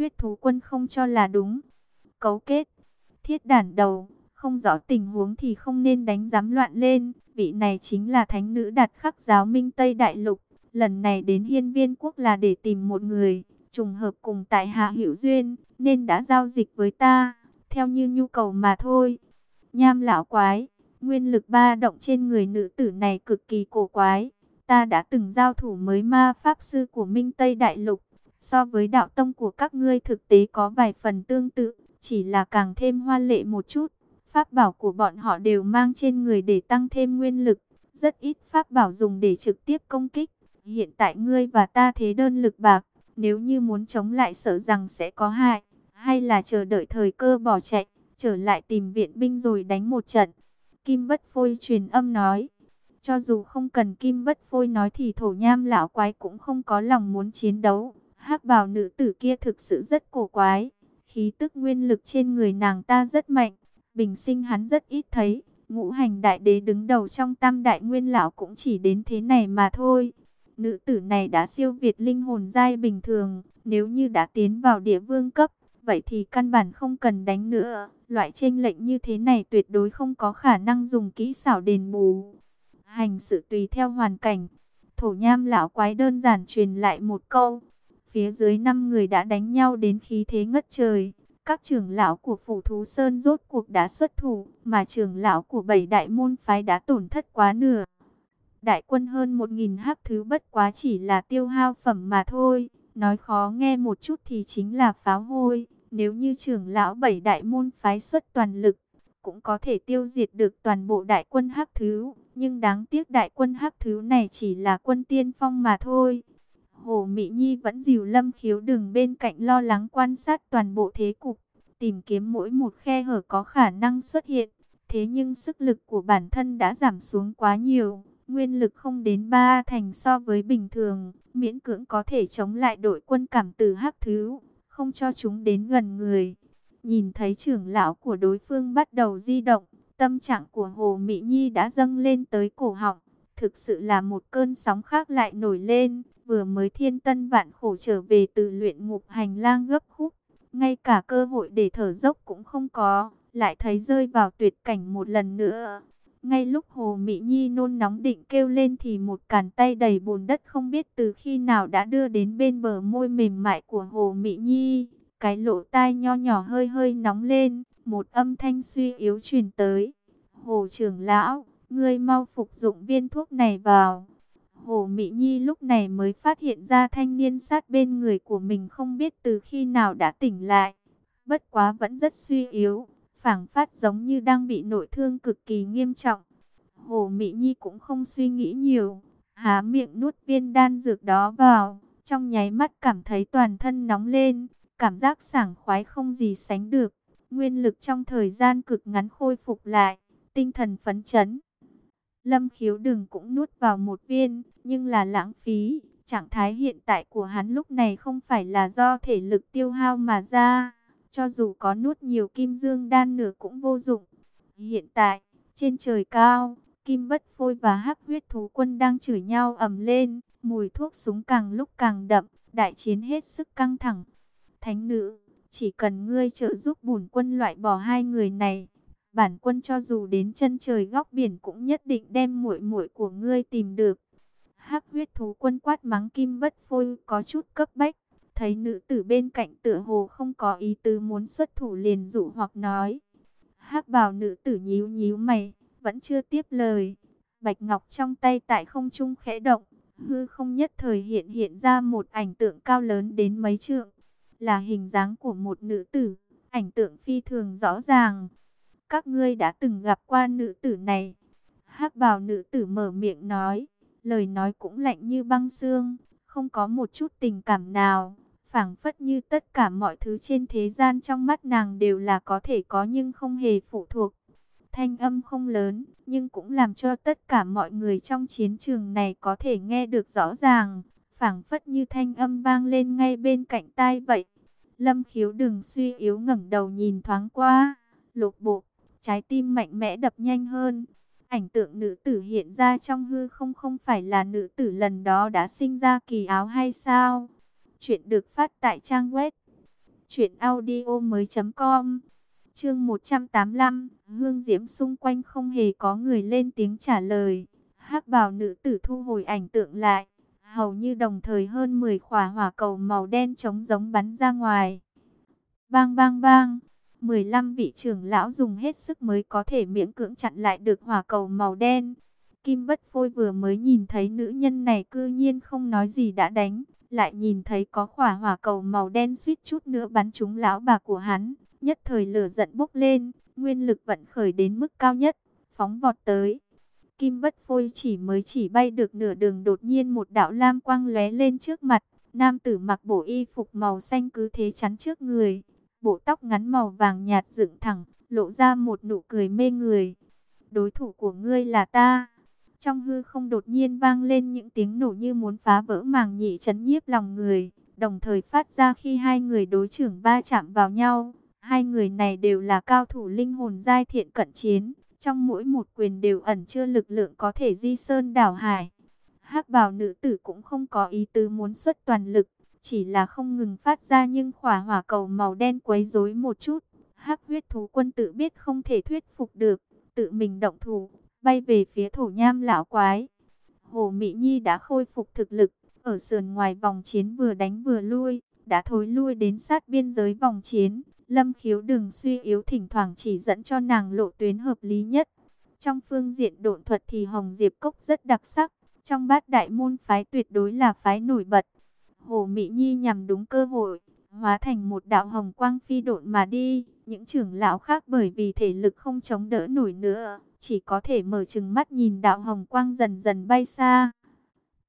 huyết thú quân không cho là đúng. Cấu kết, thiết đản đầu, không rõ tình huống thì không nên đánh giám loạn lên. Vị này chính là thánh nữ đạt khắc giáo minh Tây Đại Lục. Lần này đến hiên viên quốc là để tìm một người, trùng hợp cùng tại hạ hữu duyên, nên đã giao dịch với ta, theo như nhu cầu mà thôi. Nham lão quái, nguyên lực ba động trên người nữ tử này cực kỳ cổ quái. Ta đã từng giao thủ mới ma pháp sư của Minh Tây Đại Lục, so với đạo tông của các ngươi thực tế có vài phần tương tự, chỉ là càng thêm hoa lệ một chút. Pháp bảo của bọn họ đều mang trên người để tăng thêm nguyên lực, rất ít pháp bảo dùng để trực tiếp công kích. Hiện tại ngươi và ta thế đơn lực bạc, nếu như muốn chống lại sợ rằng sẽ có hại, hay là chờ đợi thời cơ bỏ chạy, trở lại tìm viện binh rồi đánh một trận. Kim Bất Phôi truyền âm nói, cho dù không cần Kim Bất Phôi nói thì thổ nham lão quái cũng không có lòng muốn chiến đấu hắc bào nữ tử kia thực sự rất cổ quái, khí tức nguyên lực trên người nàng ta rất mạnh, bình sinh hắn rất ít thấy. Ngũ hành đại đế đứng đầu trong tam đại nguyên lão cũng chỉ đến thế này mà thôi. Nữ tử này đã siêu việt linh hồn giai bình thường, nếu như đã tiến vào địa vương cấp, vậy thì căn bản không cần đánh nữa. Loại tranh lệnh như thế này tuyệt đối không có khả năng dùng kỹ xảo đền bù. Hành sự tùy theo hoàn cảnh. Thổ nham lão quái đơn giản truyền lại một câu. Phía dưới năm người đã đánh nhau đến khí thế ngất trời. Các trưởng lão của phủ thú sơn rốt cuộc đã xuất thủ, mà trưởng lão của bảy đại môn phái đã tổn thất quá nửa. Đại quân hơn một nghìn hắc thứ bất quá chỉ là tiêu hao phẩm mà thôi. Nói khó nghe một chút thì chính là pháo hôi. Nếu như trưởng lão bảy đại môn phái xuất toàn lực, cũng có thể tiêu diệt được toàn bộ đại quân hắc thứ. Nhưng đáng tiếc đại quân hắc thứ này chỉ là quân tiên phong mà thôi. Hồ Mỹ Nhi vẫn dìu lâm khiếu đường bên cạnh lo lắng quan sát toàn bộ thế cục, tìm kiếm mỗi một khe hở có khả năng xuất hiện. Thế nhưng sức lực của bản thân đã giảm xuống quá nhiều Nguyên lực không đến ba thành so với bình thường, miễn cưỡng có thể chống lại đội quân cảm tử hắc thứ, không cho chúng đến gần người. Nhìn thấy trưởng lão của đối phương bắt đầu di động, tâm trạng của Hồ Mỹ Nhi đã dâng lên tới cổ họng. Thực sự là một cơn sóng khác lại nổi lên, vừa mới thiên tân vạn khổ trở về từ luyện ngục hành lang gấp khúc. Ngay cả cơ hội để thở dốc cũng không có, lại thấy rơi vào tuyệt cảnh một lần nữa. Ngay lúc Hồ Mỹ Nhi nôn nóng định kêu lên thì một càn tay đầy bùn đất không biết từ khi nào đã đưa đến bên bờ môi mềm mại của Hồ Mỹ Nhi. Cái lỗ tai nho nhỏ hơi hơi nóng lên, một âm thanh suy yếu truyền tới. Hồ trưởng lão, ngươi mau phục dụng viên thuốc này vào. Hồ Mỹ Nhi lúc này mới phát hiện ra thanh niên sát bên người của mình không biết từ khi nào đã tỉnh lại. Bất quá vẫn rất suy yếu, phảng phát giống như đang bị nội thương cực kỳ nghiêm trọng. Hồ Mỹ Nhi cũng không suy nghĩ nhiều, há miệng nuốt viên đan dược đó vào, trong nháy mắt cảm thấy toàn thân nóng lên, cảm giác sảng khoái không gì sánh được, nguyên lực trong thời gian cực ngắn khôi phục lại, tinh thần phấn chấn. Lâm khiếu đừng cũng nuốt vào một viên, nhưng là lãng phí, trạng thái hiện tại của hắn lúc này không phải là do thể lực tiêu hao mà ra cho dù có nuốt nhiều kim dương đan nửa cũng vô dụng. Hiện tại, trên trời cao, kim bất phôi và hắc huyết thú quân đang chửi nhau ầm lên, mùi thuốc súng càng lúc càng đậm, đại chiến hết sức căng thẳng. Thánh nữ, chỉ cần ngươi trợ giúp bùn quân loại bỏ hai người này, bản quân cho dù đến chân trời góc biển cũng nhất định đem muội muội của ngươi tìm được. Hắc huyết thú quân quát mắng kim bất phôi có chút cấp bách, Thấy nữ tử bên cạnh tựa hồ không có ý tứ muốn xuất thủ liền dụ hoặc nói. hắc bảo nữ tử nhíu nhíu mày, vẫn chưa tiếp lời. Bạch Ngọc trong tay tại không trung khẽ động, hư không nhất thời hiện hiện ra một ảnh tượng cao lớn đến mấy trượng. Là hình dáng của một nữ tử, ảnh tượng phi thường rõ ràng. Các ngươi đã từng gặp qua nữ tử này. hắc bào nữ tử mở miệng nói, lời nói cũng lạnh như băng xương, không có một chút tình cảm nào phảng phất như tất cả mọi thứ trên thế gian trong mắt nàng đều là có thể có nhưng không hề phụ thuộc. Thanh âm không lớn, nhưng cũng làm cho tất cả mọi người trong chiến trường này có thể nghe được rõ ràng, phảng phất như thanh âm vang lên ngay bên cạnh tai vậy. Lâm khiếu đừng suy yếu ngẩng đầu nhìn thoáng qua, lục bộ, trái tim mạnh mẽ đập nhanh hơn. Ảnh tượng nữ tử hiện ra trong hư không không phải là nữ tử lần đó đã sinh ra kỳ áo hay sao? Chuyện được phát tại trang web Chuyện audio mới com Chương 185 Hương diễm xung quanh không hề có người lên tiếng trả lời hắc bào nữ tử thu hồi ảnh tượng lại, Hầu như đồng thời hơn 10 khỏa hỏa cầu màu đen trống giống bắn ra ngoài Bang bang bang 15 vị trưởng lão dùng hết sức mới có thể miễn cưỡng chặn lại được hỏa cầu màu đen Kim bất phôi vừa mới nhìn thấy nữ nhân này cư nhiên không nói gì đã đánh lại nhìn thấy có khỏa hỏa cầu màu đen suýt chút nữa bắn trúng lão bà của hắn, nhất thời lửa giận bốc lên, nguyên lực vận khởi đến mức cao nhất, phóng vọt tới. Kim bất phôi chỉ mới chỉ bay được nửa đường đột nhiên một đạo lam quang lóe lên trước mặt, nam tử mặc bộ y phục màu xanh cứ thế chắn trước người, bộ tóc ngắn màu vàng nhạt dựng thẳng, lộ ra một nụ cười mê người. Đối thủ của ngươi là ta. Trong hư không đột nhiên vang lên những tiếng nổ như muốn phá vỡ màng nhị chấn nhiếp lòng người, đồng thời phát ra khi hai người đối trưởng va chạm vào nhau. Hai người này đều là cao thủ linh hồn giai thiện cận chiến, trong mỗi một quyền đều ẩn chứa lực lượng có thể di sơn đảo hải. Hắc bào nữ tử cũng không có ý tứ muốn xuất toàn lực, chỉ là không ngừng phát ra nhưng khỏa hỏa cầu màu đen quấy rối một chút. Hắc huyết thú quân tự biết không thể thuyết phục được, tự mình động thủ, bay về phía thổ nham lão quái. Hồ Mỹ Nhi đã khôi phục thực lực, ở sườn ngoài vòng chiến vừa đánh vừa lui, đã thối lui đến sát biên giới vòng chiến. Lâm khiếu đừng suy yếu thỉnh thoảng chỉ dẫn cho nàng lộ tuyến hợp lý nhất. Trong phương diện độn thuật thì Hồng Diệp Cốc rất đặc sắc, trong bát đại môn phái tuyệt đối là phái nổi bật. Hồ Mỹ Nhi nhằm đúng cơ hội, hóa thành một đạo hồng quang phi độn mà đi. Những trưởng lão khác bởi vì thể lực không chống đỡ nổi nữa, chỉ có thể mở chừng mắt nhìn đạo hồng quang dần dần bay xa.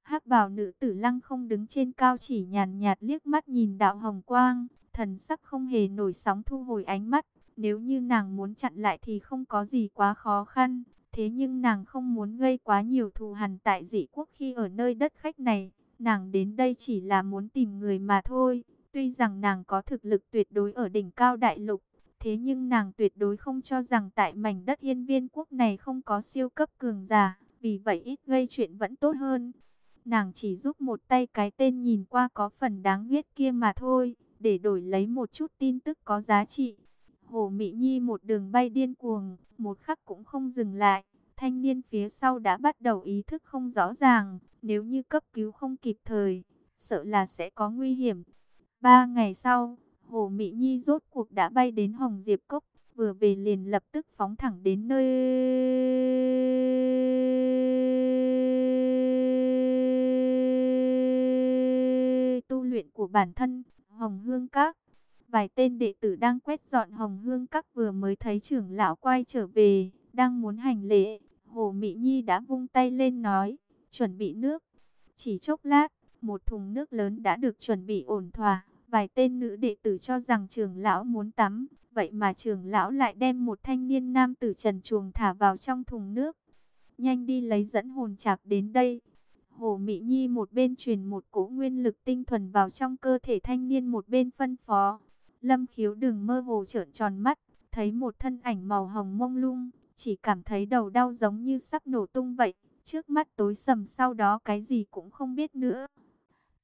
hắc bào nữ tử lăng không đứng trên cao chỉ nhàn nhạt liếc mắt nhìn đạo hồng quang, thần sắc không hề nổi sóng thu hồi ánh mắt. Nếu như nàng muốn chặn lại thì không có gì quá khó khăn, thế nhưng nàng không muốn gây quá nhiều thù hằn tại dị quốc khi ở nơi đất khách này. Nàng đến đây chỉ là muốn tìm người mà thôi, tuy rằng nàng có thực lực tuyệt đối ở đỉnh cao đại lục, Thế nhưng nàng tuyệt đối không cho rằng tại mảnh đất yên viên quốc này không có siêu cấp cường giả, vì vậy ít gây chuyện vẫn tốt hơn. Nàng chỉ giúp một tay cái tên nhìn qua có phần đáng ghét kia mà thôi, để đổi lấy một chút tin tức có giá trị. Hồ Mỹ Nhi một đường bay điên cuồng, một khắc cũng không dừng lại. Thanh niên phía sau đã bắt đầu ý thức không rõ ràng, nếu như cấp cứu không kịp thời, sợ là sẽ có nguy hiểm. Ba ngày sau, Hồ Mỹ Nhi rốt cuộc đã bay đến Hồng Diệp Cốc, vừa về liền lập tức phóng thẳng đến nơi tu luyện của bản thân, Hồng Hương Các. Vài tên đệ tử đang quét dọn Hồng Hương Các vừa mới thấy trưởng lão quay trở về, đang muốn hành lễ. Hồ Mỹ Nhi đã vung tay lên nói, chuẩn bị nước. Chỉ chốc lát, một thùng nước lớn đã được chuẩn bị ổn thỏa. Vài tên nữ đệ tử cho rằng trường lão muốn tắm, vậy mà trường lão lại đem một thanh niên nam tử trần chuồng thả vào trong thùng nước. Nhanh đi lấy dẫn hồn chạc đến đây. Hồ Mỹ Nhi một bên truyền một cỗ nguyên lực tinh thuần vào trong cơ thể thanh niên một bên phân phó. Lâm khiếu đừng mơ hồ trợn tròn mắt, thấy một thân ảnh màu hồng mông lung, chỉ cảm thấy đầu đau giống như sắp nổ tung vậy. Trước mắt tối sầm sau đó cái gì cũng không biết nữa.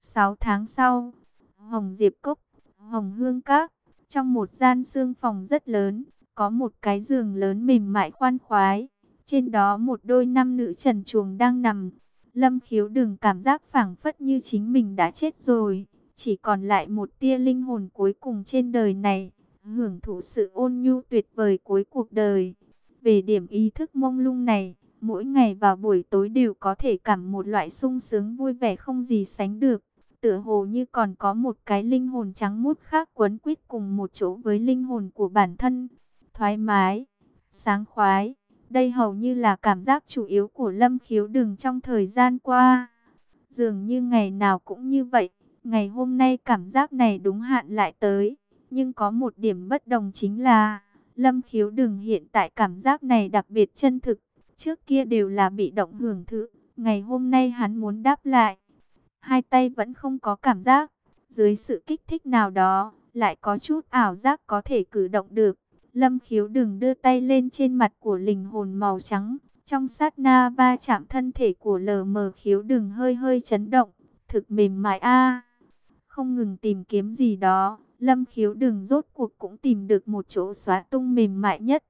Sáu tháng sau, Hồng Diệp Cốc, Hồng Hương Các. Trong một gian xương phòng rất lớn, có một cái giường lớn mềm mại khoan khoái. Trên đó một đôi nam nữ trần chuồng đang nằm. Lâm khiếu đừng cảm giác phảng phất như chính mình đã chết rồi. Chỉ còn lại một tia linh hồn cuối cùng trên đời này. Hưởng thụ sự ôn nhu tuyệt vời cuối cuộc đời. Về điểm ý thức mông lung này, mỗi ngày vào buổi tối đều có thể cảm một loại sung sướng vui vẻ không gì sánh được tựa hồ như còn có một cái linh hồn trắng mút khác quấn quýt cùng một chỗ với linh hồn của bản thân. Thoải mái, sáng khoái, đây hầu như là cảm giác chủ yếu của Lâm Khiếu Đừng trong thời gian qua. Dường như ngày nào cũng như vậy, ngày hôm nay cảm giác này đúng hạn lại tới. Nhưng có một điểm bất đồng chính là, Lâm Khiếu Đừng hiện tại cảm giác này đặc biệt chân thực. Trước kia đều là bị động hưởng thụ, ngày hôm nay hắn muốn đáp lại hai tay vẫn không có cảm giác. Dưới sự kích thích nào đó, lại có chút ảo giác có thể cử động được. Lâm khiếu đừng đưa tay lên trên mặt của linh hồn màu trắng. Trong sát na va chạm thân thể của lờ mờ khiếu đừng hơi hơi chấn động. Thực mềm mại a Không ngừng tìm kiếm gì đó. Lâm khiếu đừng rốt cuộc cũng tìm được một chỗ xóa tung mềm mại nhất.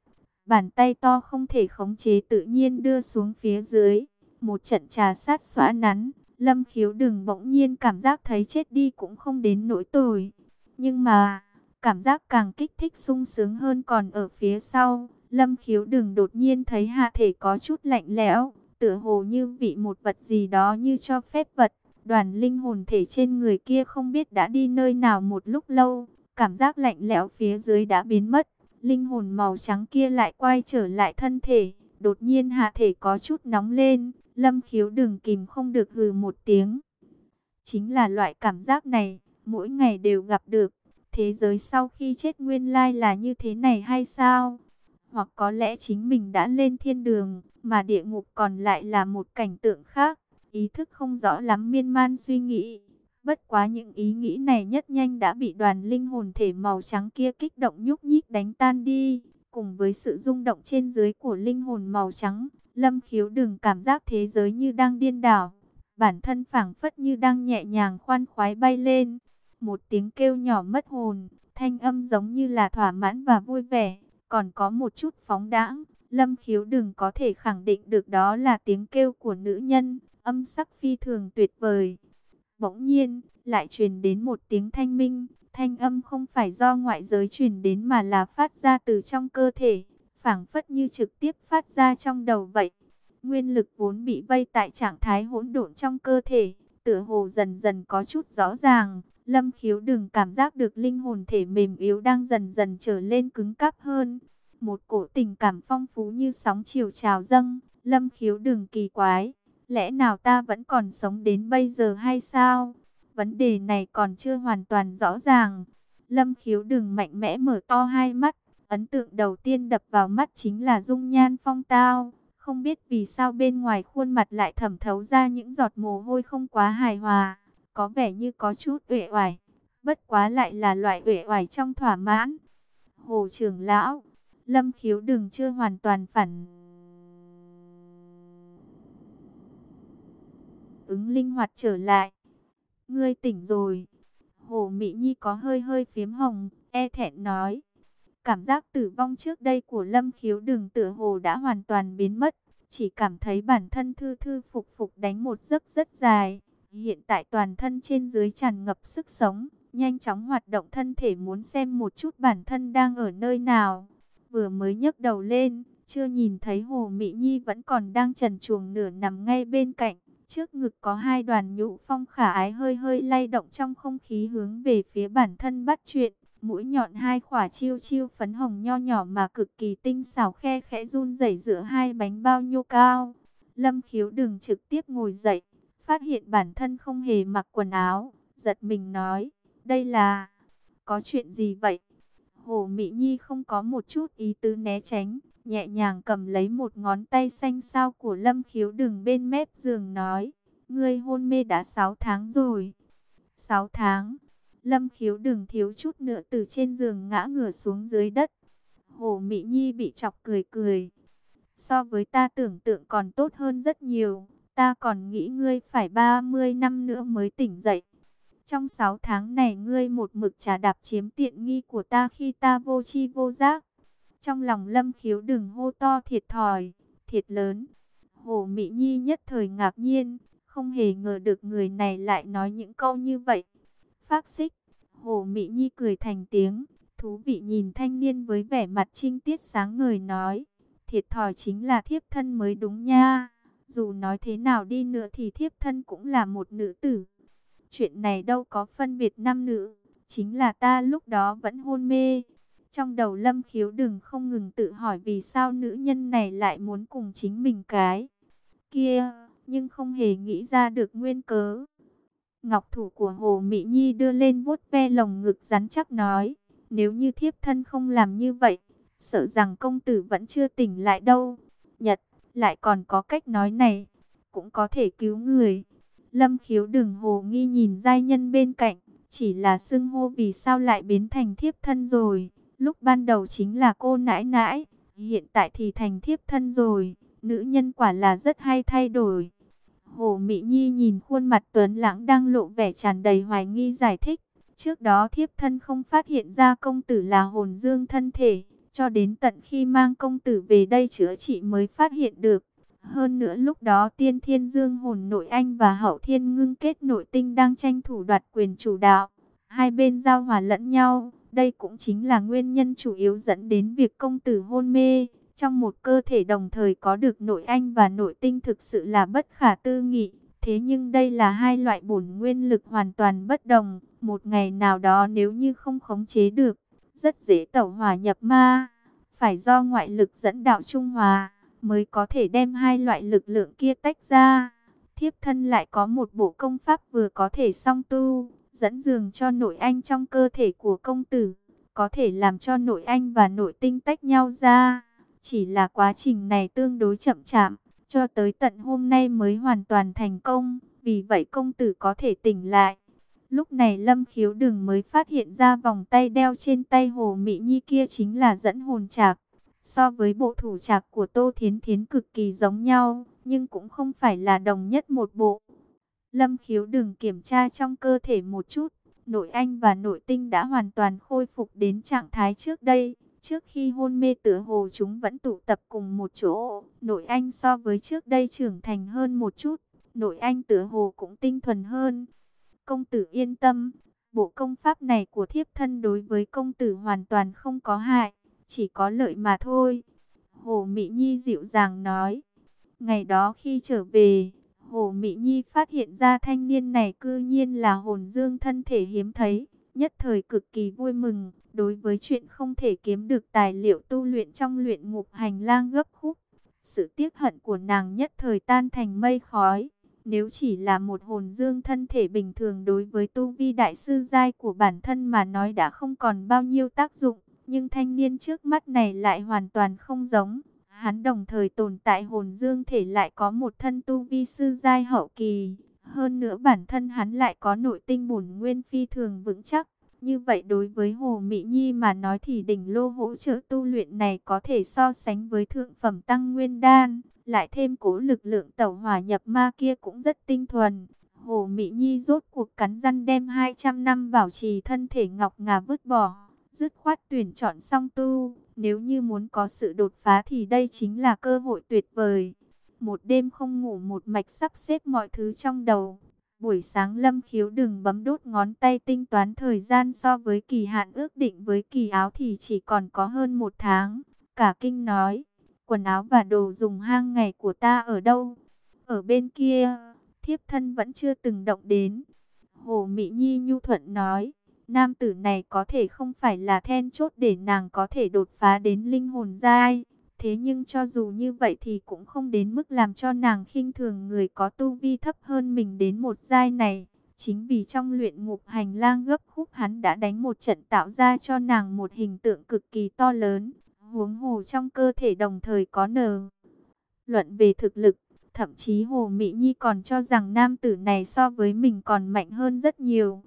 Bàn tay to không thể khống chế tự nhiên đưa xuống phía dưới. Một trận trà sát xóa nắn. Lâm khiếu đừng bỗng nhiên cảm giác thấy chết đi cũng không đến nỗi tồi. Nhưng mà, cảm giác càng kích thích sung sướng hơn còn ở phía sau. Lâm khiếu đừng đột nhiên thấy hạ thể có chút lạnh lẽo. Tựa hồ như vị một vật gì đó như cho phép vật. Đoàn linh hồn thể trên người kia không biết đã đi nơi nào một lúc lâu. Cảm giác lạnh lẽo phía dưới đã biến mất. Linh hồn màu trắng kia lại quay trở lại thân thể. Đột nhiên hạ thể có chút nóng lên. Lâm khiếu đừng kìm không được hừ một tiếng. Chính là loại cảm giác này, mỗi ngày đều gặp được. Thế giới sau khi chết nguyên lai là như thế này hay sao? Hoặc có lẽ chính mình đã lên thiên đường, mà địa ngục còn lại là một cảnh tượng khác. Ý thức không rõ lắm miên man suy nghĩ. Bất quá những ý nghĩ này nhất nhanh đã bị đoàn linh hồn thể màu trắng kia kích động nhúc nhích đánh tan đi. Cùng với sự rung động trên dưới của linh hồn màu trắng, Lâm khiếu đừng cảm giác thế giới như đang điên đảo. Bản thân phảng phất như đang nhẹ nhàng khoan khoái bay lên. Một tiếng kêu nhỏ mất hồn, thanh âm giống như là thỏa mãn và vui vẻ. Còn có một chút phóng đãng. Lâm khiếu đừng có thể khẳng định được đó là tiếng kêu của nữ nhân. Âm sắc phi thường tuyệt vời. Bỗng nhiên, lại truyền đến một tiếng thanh minh. Thanh âm không phải do ngoại giới truyền đến mà là phát ra từ trong cơ thể phảng phất như trực tiếp phát ra trong đầu vậy. Nguyên lực vốn bị vây tại trạng thái hỗn độn trong cơ thể, tựa hồ dần dần có chút rõ ràng. Lâm khiếu đừng cảm giác được linh hồn thể mềm yếu đang dần dần trở lên cứng cáp hơn. Một cổ tình cảm phong phú như sóng chiều trào dâng, lâm khiếu đừng kỳ quái. Lẽ nào ta vẫn còn sống đến bây giờ hay sao? Vấn đề này còn chưa hoàn toàn rõ ràng. Lâm khiếu đừng mạnh mẽ mở to hai mắt, Ấn tượng đầu tiên đập vào mắt chính là dung nhan phong tao. Không biết vì sao bên ngoài khuôn mặt lại thẩm thấu ra những giọt mồ hôi không quá hài hòa. Có vẻ như có chút uể oải. Bất quá lại là loại uể oải trong thỏa mãn. Hồ trưởng lão, lâm khiếu đừng chưa hoàn toàn phản. Ứng linh hoạt trở lại. Ngươi tỉnh rồi. Hồ Mỹ Nhi có hơi hơi phiếm hồng, e thẹn nói. Cảm giác tử vong trước đây của Lâm Khiếu Đường tựa hồ đã hoàn toàn biến mất, chỉ cảm thấy bản thân thư thư phục phục đánh một giấc rất dài. Hiện tại toàn thân trên dưới tràn ngập sức sống, nhanh chóng hoạt động thân thể muốn xem một chút bản thân đang ở nơi nào. Vừa mới nhấc đầu lên, chưa nhìn thấy Hồ Mỹ Nhi vẫn còn đang trần chuồng nửa nằm ngay bên cạnh. Trước ngực có hai đoàn nhũ phong khả ái hơi hơi lay động trong không khí hướng về phía bản thân bắt chuyện mũi nhọn hai khỏa chiêu chiêu phấn hồng nho nhỏ mà cực kỳ tinh xảo khe khẽ run rẩy giữa hai bánh bao nhô cao. Lâm khiếu đừng trực tiếp ngồi dậy, phát hiện bản thân không hề mặc quần áo, giật mình nói, đây là, có chuyện gì vậy? Hồ Mỹ Nhi không có một chút ý tứ né tránh, nhẹ nhàng cầm lấy một ngón tay xanh sao của Lâm khiếu đừng bên mép giường nói, ngươi hôn mê đã 6 tháng rồi. 6 tháng. Lâm khiếu đừng thiếu chút nữa từ trên giường ngã ngửa xuống dưới đất. Hồ Mỹ Nhi bị chọc cười cười. So với ta tưởng tượng còn tốt hơn rất nhiều. Ta còn nghĩ ngươi phải 30 năm nữa mới tỉnh dậy. Trong 6 tháng này ngươi một mực trà đạp chiếm tiện nghi của ta khi ta vô chi vô giác. Trong lòng lâm khiếu đừng hô to thiệt thòi, thiệt lớn. Hồ Mỹ Nhi nhất thời ngạc nhiên, không hề ngờ được người này lại nói những câu như vậy. Phác xích, Hồ Mỹ Nhi cười thành tiếng, thú vị nhìn thanh niên với vẻ mặt trinh tiết sáng người nói, thiệt thòi chính là thiếp thân mới đúng nha, dù nói thế nào đi nữa thì thiếp thân cũng là một nữ tử. Chuyện này đâu có phân biệt nam nữ, chính là ta lúc đó vẫn hôn mê. Trong đầu lâm khiếu đừng không ngừng tự hỏi vì sao nữ nhân này lại muốn cùng chính mình cái kia, nhưng không hề nghĩ ra được nguyên cớ. Ngọc thủ của Hồ Mỹ Nhi đưa lên vuốt ve lồng ngực rắn chắc nói, nếu như thiếp thân không làm như vậy, sợ rằng công tử vẫn chưa tỉnh lại đâu. Nhật, lại còn có cách nói này, cũng có thể cứu người. Lâm khiếu đừng hồ nghi nhìn giai nhân bên cạnh, chỉ là xưng hô vì sao lại biến thành thiếp thân rồi. Lúc ban đầu chính là cô nãi nãi, hiện tại thì thành thiếp thân rồi. Nữ nhân quả là rất hay thay đổi. Hồ Mỹ Nhi nhìn khuôn mặt Tuấn Lãng đang lộ vẻ tràn đầy hoài nghi giải thích. Trước đó thiếp thân không phát hiện ra công tử là hồn dương thân thể, cho đến tận khi mang công tử về đây chữa trị mới phát hiện được. Hơn nữa lúc đó tiên thiên dương hồn nội anh và hậu thiên ngưng kết nội tinh đang tranh thủ đoạt quyền chủ đạo. Hai bên giao hòa lẫn nhau, đây cũng chính là nguyên nhân chủ yếu dẫn đến việc công tử hôn mê. Trong một cơ thể đồng thời có được nội anh và nội tinh thực sự là bất khả tư nghị. Thế nhưng đây là hai loại bổn nguyên lực hoàn toàn bất đồng. Một ngày nào đó nếu như không khống chế được, rất dễ tẩu hòa nhập ma. Phải do ngoại lực dẫn đạo trung hòa, mới có thể đem hai loại lực lượng kia tách ra. Thiếp thân lại có một bộ công pháp vừa có thể song tu, dẫn dường cho nội anh trong cơ thể của công tử, có thể làm cho nội anh và nội tinh tách nhau ra. Chỉ là quá trình này tương đối chậm chạp, cho tới tận hôm nay mới hoàn toàn thành công, vì vậy công tử có thể tỉnh lại. Lúc này Lâm Khiếu Đừng mới phát hiện ra vòng tay đeo trên tay Hồ Mỹ Nhi kia chính là dẫn hồn trạc. So với bộ thủ trạc của Tô Thiến Thiến cực kỳ giống nhau, nhưng cũng không phải là đồng nhất một bộ. Lâm Khiếu Đừng kiểm tra trong cơ thể một chút, nội anh và nội tinh đã hoàn toàn khôi phục đến trạng thái trước đây. Trước khi hôn mê tựa hồ chúng vẫn tụ tập cùng một chỗ, nội anh so với trước đây trưởng thành hơn một chút, nội anh tựa hồ cũng tinh thuần hơn. Công tử yên tâm, bộ công pháp này của thiếp thân đối với công tử hoàn toàn không có hại, chỉ có lợi mà thôi. Hồ Mỹ Nhi dịu dàng nói, ngày đó khi trở về, Hồ Mỹ Nhi phát hiện ra thanh niên này cư nhiên là hồn dương thân thể hiếm thấy, nhất thời cực kỳ vui mừng, đối với chuyện không thể kiếm được tài liệu tu luyện trong luyện ngục hành lang gấp khúc. Sự tiếc hận của nàng nhất thời tan thành mây khói. Nếu chỉ là một hồn dương thân thể bình thường đối với tu vi đại sư giai của bản thân mà nói đã không còn bao nhiêu tác dụng, nhưng thanh niên trước mắt này lại hoàn toàn không giống. Hắn đồng thời tồn tại hồn dương thể lại có một thân tu vi sư giai hậu kỳ, hơn nữa bản thân hắn lại có nội tinh bổn nguyên phi thường vững chắc. Như vậy đối với Hồ Mỹ Nhi mà nói thì đỉnh lô hỗ trợ tu luyện này có thể so sánh với thượng phẩm tăng nguyên đan, lại thêm cố lực lượng tẩu hỏa nhập ma kia cũng rất tinh thuần. Hồ Mỹ Nhi rốt cuộc cắn răng đem 200 năm bảo trì thân thể ngọc ngà vứt bỏ, dứt khoát tuyển chọn song tu. Nếu như muốn có sự đột phá thì đây chính là cơ hội tuyệt vời. Một đêm không ngủ một mạch sắp xếp mọi thứ trong đầu. Buổi sáng Lâm Khiếu đừng bấm đốt ngón tay tinh toán thời gian so với kỳ hạn ước định với kỳ áo thì chỉ còn có hơn một tháng. Cả kinh nói, quần áo và đồ dùng hang ngày của ta ở đâu? Ở bên kia, thiếp thân vẫn chưa từng động đến. Hồ Mỹ Nhi nhu thuận nói, nam tử này có thể không phải là then chốt để nàng có thể đột phá đến linh hồn giai. Thế nhưng cho dù như vậy thì cũng không đến mức làm cho nàng khinh thường người có tu vi thấp hơn mình đến một giai này. Chính vì trong luyện ngục hành lang gấp khúc hắn đã đánh một trận tạo ra cho nàng một hình tượng cực kỳ to lớn. Huống hồ trong cơ thể đồng thời có nờ. Luận về thực lực, thậm chí Hồ Mỹ Nhi còn cho rằng nam tử này so với mình còn mạnh hơn rất nhiều.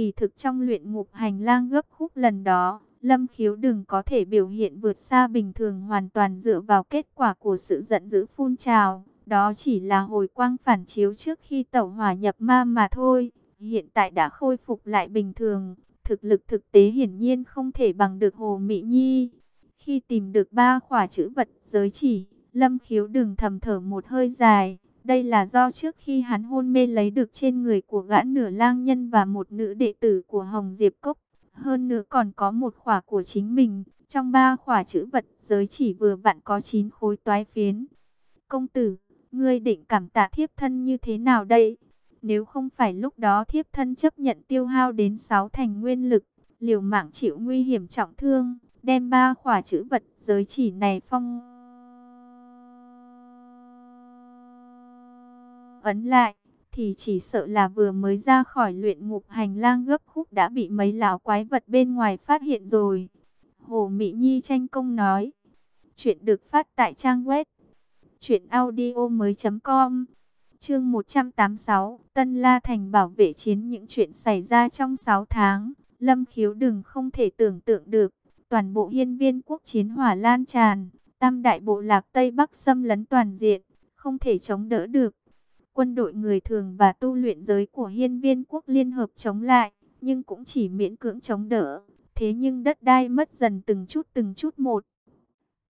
Kỳ thực trong luyện ngục hành lang gấp khúc lần đó, Lâm khiếu đừng có thể biểu hiện vượt xa bình thường hoàn toàn dựa vào kết quả của sự giận dữ phun trào. Đó chỉ là hồi quang phản chiếu trước khi tẩu hỏa nhập ma mà thôi. Hiện tại đã khôi phục lại bình thường. Thực lực thực tế hiển nhiên không thể bằng được Hồ Mỹ Nhi. Khi tìm được ba khỏa chữ vật giới chỉ, Lâm khiếu đừng thầm thở một hơi dài. Đây là do trước khi hắn hôn mê lấy được trên người của gã nửa lang nhân và một nữ đệ tử của Hồng Diệp Cốc. Hơn nữa còn có một khỏa của chính mình. Trong ba khỏa chữ vật giới chỉ vừa vặn có 9 khối toái phiến. Công tử, ngươi định cảm tạ thiếp thân như thế nào đây? Nếu không phải lúc đó thiếp thân chấp nhận tiêu hao đến 6 thành nguyên lực, liều mạng chịu nguy hiểm trọng thương, đem ba khỏa chữ vật giới chỉ này phong phong ấn lại thì chỉ sợ là vừa mới ra khỏi luyện ngục hành lang gấp khúc đã bị mấy lão quái vật bên ngoài phát hiện rồi. Hồ Mỹ Nhi tranh công nói. Chuyện được phát tại trang web truyệnaudiomoi.com. Chương 186, Tân La Thành bảo vệ chiến những chuyện xảy ra trong 6 tháng, Lâm Khiếu đừng không thể tưởng tượng được, toàn bộ hiên viên quốc chiến hỏa lan tràn, tam đại bộ lạc Tây Bắc xâm lấn toàn diện, không thể chống đỡ được quân đội người thường và tu luyện giới của hiên viên quốc liên hợp chống lại. nhưng cũng chỉ miễn cưỡng chống đỡ. Thế nhưng đất đai mất dần từng chút từng chút một.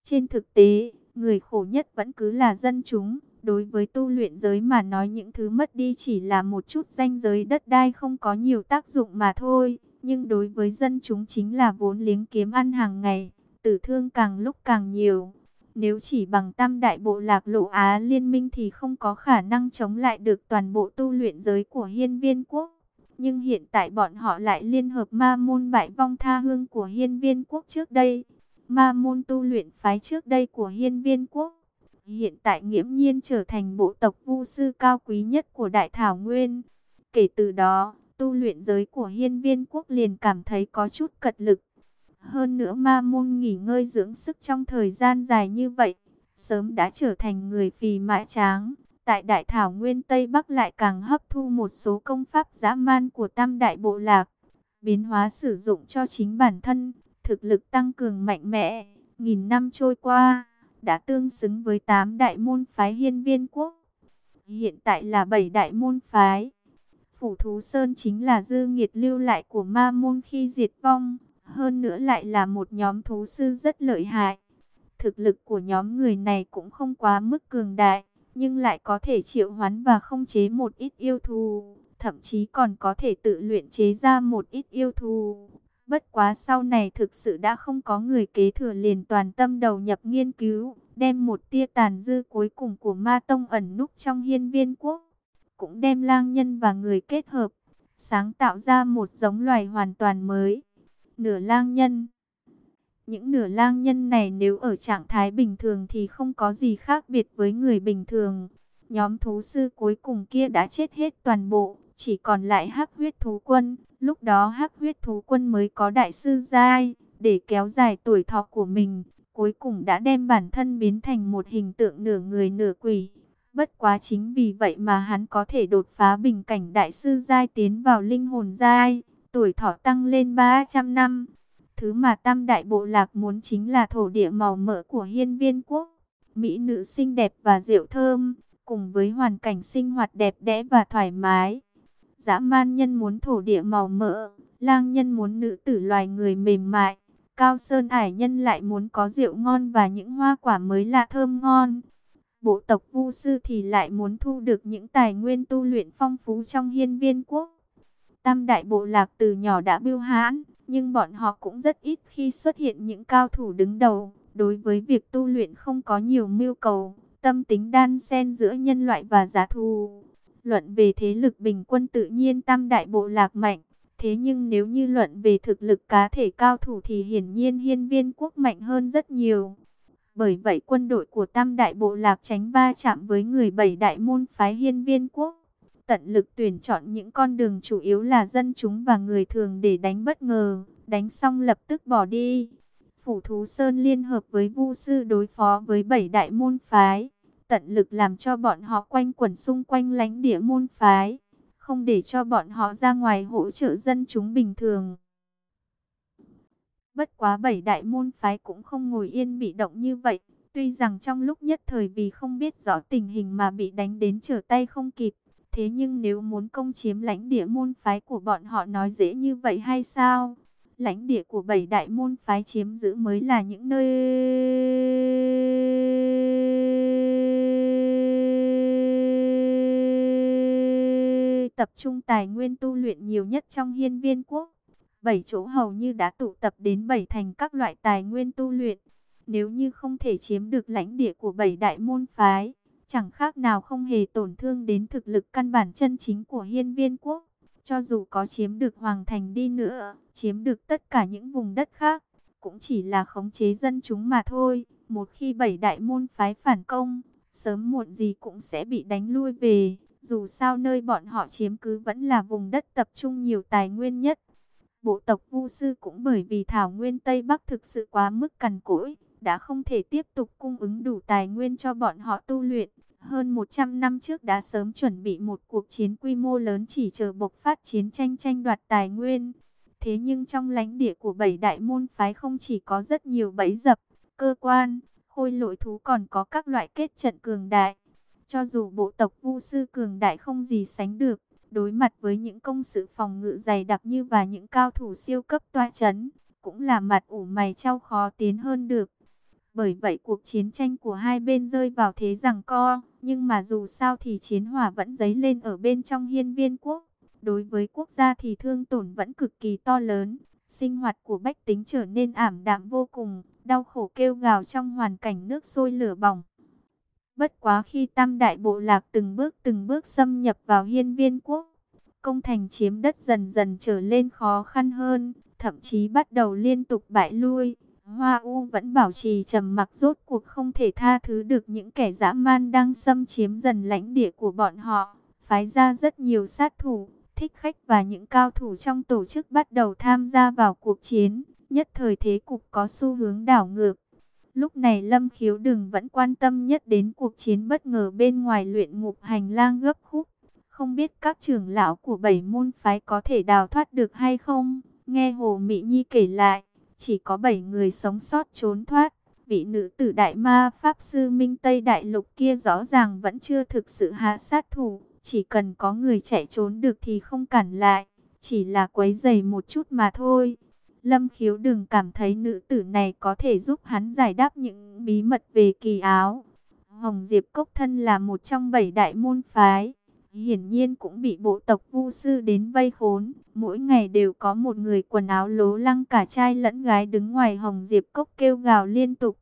Trên thực tế, người khổ nhất vẫn cứ là dân chúng. Đối với tu luyện giới mà nói những thứ mất đi chỉ là một chút danh giới đất đai không có nhiều tác dụng mà thôi. Nhưng đối với dân chúng chính là vốn liếng kiếm ăn hàng ngày, tử thương càng lúc càng nhiều. Nếu chỉ bằng tam đại bộ lạc lộ Á liên minh thì không có khả năng chống lại được toàn bộ tu luyện giới của hiên viên quốc. Nhưng hiện tại bọn họ lại liên hợp ma môn bại vong tha hương của hiên viên quốc trước đây. Ma môn tu luyện phái trước đây của hiên viên quốc. Hiện tại nghiễm nhiên trở thành bộ tộc vu sư cao quý nhất của Đại Thảo Nguyên. Kể từ đó, tu luyện giới của hiên viên quốc liền cảm thấy có chút cật lực. Hơn nữa ma môn nghỉ ngơi dưỡng sức trong thời gian dài như vậy, sớm đã trở thành người phì mãi tráng. Tại Đại Thảo Nguyên Tây Bắc lại càng hấp thu một số công pháp dã man của tam đại bộ lạc, biến hóa sử dụng cho chính bản thân, thực lực tăng cường mạnh mẽ. Nghìn năm trôi qua, đã tương xứng với tám đại môn phái hiên viên quốc. Hiện tại là bảy đại môn phái. Phủ Thú Sơn chính là dư nghiệt lưu lại của ma môn khi diệt vong. Hơn nữa lại là một nhóm thú sư rất lợi hại. Thực lực của nhóm người này cũng không quá mức cường đại, nhưng lại có thể triệu hoán và không chế một ít yêu thù. Thậm chí còn có thể tự luyện chế ra một ít yêu thù. Bất quá sau này thực sự đã không có người kế thừa liền toàn tâm đầu nhập nghiên cứu, đem một tia tàn dư cuối cùng của ma tông ẩn núp trong hiên viên quốc cũng đem lang nhân và người kết hợp, sáng tạo ra một giống loài hoàn toàn mới. Nửa lang nhân Những nửa lang nhân này nếu ở trạng thái bình thường thì không có gì khác biệt với người bình thường. Nhóm thú sư cuối cùng kia đã chết hết toàn bộ, chỉ còn lại hắc huyết thú quân. Lúc đó hắc huyết thú quân mới có đại sư giai, để kéo dài tuổi thọ của mình. Cuối cùng đã đem bản thân biến thành một hình tượng nửa người nửa quỷ. Bất quá chính vì vậy mà hắn có thể đột phá bình cảnh đại sư giai tiến vào linh hồn giai, tuổi thọ tăng lên 300 năm. Thứ mà tam đại bộ lạc muốn chính là thổ địa màu mỡ của hiên viên quốc. Mỹ nữ xinh đẹp và rượu thơm, cùng với hoàn cảnh sinh hoạt đẹp đẽ và thoải mái. Dã man nhân muốn thổ địa màu mỡ, lang nhân muốn nữ tử loài người mềm mại. Cao Sơn Ải Nhân lại muốn có rượu ngon và những hoa quả mới lạ thơm ngon. Bộ tộc Vu sư thì lại muốn thu được những tài nguyên tu luyện phong phú trong hiên viên quốc. Tam đại bộ lạc từ nhỏ đã biêu hãn, nhưng bọn họ cũng rất ít khi xuất hiện những cao thủ đứng đầu. Đối với việc tu luyện không có nhiều mưu cầu, tâm tính đan xen giữa nhân loại và giá thù. Luận về thế lực bình quân tự nhiên tam đại bộ lạc mạnh. Thế nhưng nếu như luận về thực lực cá thể cao thủ thì hiển nhiên hiên viên quốc mạnh hơn rất nhiều. Bởi vậy quân đội của Tam Đại Bộ Lạc tránh va chạm với người bảy đại môn phái hiên viên quốc. Tận lực tuyển chọn những con đường chủ yếu là dân chúng và người thường để đánh bất ngờ, đánh xong lập tức bỏ đi. Phủ Thú Sơn liên hợp với Vu Sư đối phó với bảy đại môn phái, tận lực làm cho bọn họ quanh quẩn xung quanh lánh địa môn phái, không để cho bọn họ ra ngoài hỗ trợ dân chúng bình thường. Bất quá bảy đại môn phái cũng không ngồi yên bị động như vậy. Tuy rằng trong lúc nhất thời vì không biết rõ tình hình mà bị đánh đến trở tay không kịp. Thế nhưng nếu muốn công chiếm lãnh địa môn phái của bọn họ nói dễ như vậy hay sao? Lãnh địa của bảy đại môn phái chiếm giữ mới là những nơi tập trung tài nguyên tu luyện nhiều nhất trong hiên viên quốc bảy chỗ hầu như đã tụ tập đến bảy thành các loại tài nguyên tu luyện. Nếu như không thể chiếm được lãnh địa của bảy đại môn phái, chẳng khác nào không hề tổn thương đến thực lực căn bản chân chính của hiên viên quốc. Cho dù có chiếm được hoàng thành đi nữa, chiếm được tất cả những vùng đất khác, cũng chỉ là khống chế dân chúng mà thôi. Một khi bảy đại môn phái phản công, sớm muộn gì cũng sẽ bị đánh lui về. Dù sao nơi bọn họ chiếm cứ vẫn là vùng đất tập trung nhiều tài nguyên nhất. Bộ tộc Vu Sư cũng bởi vì thảo nguyên Tây Bắc thực sự quá mức cằn cỗi, đã không thể tiếp tục cung ứng đủ tài nguyên cho bọn họ tu luyện. Hơn 100 năm trước đã sớm chuẩn bị một cuộc chiến quy mô lớn chỉ chờ bộc phát chiến tranh tranh đoạt tài nguyên. Thế nhưng trong lãnh địa của bảy đại môn phái không chỉ có rất nhiều bẫy dập, cơ quan, khôi lỗi thú còn có các loại kết trận cường đại. Cho dù bộ tộc Vu Sư cường đại không gì sánh được, Đối mặt với những công sự phòng ngự dày đặc như và những cao thủ siêu cấp toa chấn, cũng là mặt ủ mày trao khó tiến hơn được. Bởi vậy cuộc chiến tranh của hai bên rơi vào thế rằng co, nhưng mà dù sao thì chiến hỏa vẫn dấy lên ở bên trong hiên viên quốc. Đối với quốc gia thì thương tổn vẫn cực kỳ to lớn, sinh hoạt của bách tính trở nên ảm đạm vô cùng, đau khổ kêu gào trong hoàn cảnh nước sôi lửa bỏng. Bất quá khi tam đại bộ lạc từng bước từng bước xâm nhập vào hiên viên quốc, công thành chiếm đất dần dần trở lên khó khăn hơn, thậm chí bắt đầu liên tục bại lui. Hoa U vẫn bảo trì trầm mặc rốt cuộc không thể tha thứ được những kẻ dã man đang xâm chiếm dần lãnh địa của bọn họ, phái ra rất nhiều sát thủ, thích khách và những cao thủ trong tổ chức bắt đầu tham gia vào cuộc chiến, nhất thời thế cục có xu hướng đảo ngược. Lúc này Lâm Khiếu Đừng vẫn quan tâm nhất đến cuộc chiến bất ngờ bên ngoài luyện ngục hành lang gấp khúc. Không biết các trưởng lão của bảy môn phái có thể đào thoát được hay không? Nghe Hồ Mỹ Nhi kể lại, chỉ có bảy người sống sót trốn thoát. Vị nữ tử đại ma Pháp Sư Minh Tây Đại Lục kia rõ ràng vẫn chưa thực sự hạ sát thủ. Chỉ cần có người chạy trốn được thì không cản lại, chỉ là quấy giày một chút mà thôi. Lâm khiếu đừng cảm thấy nữ tử này có thể giúp hắn giải đáp những bí mật về kỳ áo. Hồng Diệp Cốc Thân là một trong bảy đại môn phái. Hiển nhiên cũng bị bộ tộc vu sư đến vây khốn. Mỗi ngày đều có một người quần áo lố lăng cả trai lẫn gái đứng ngoài Hồng Diệp Cốc kêu gào liên tục.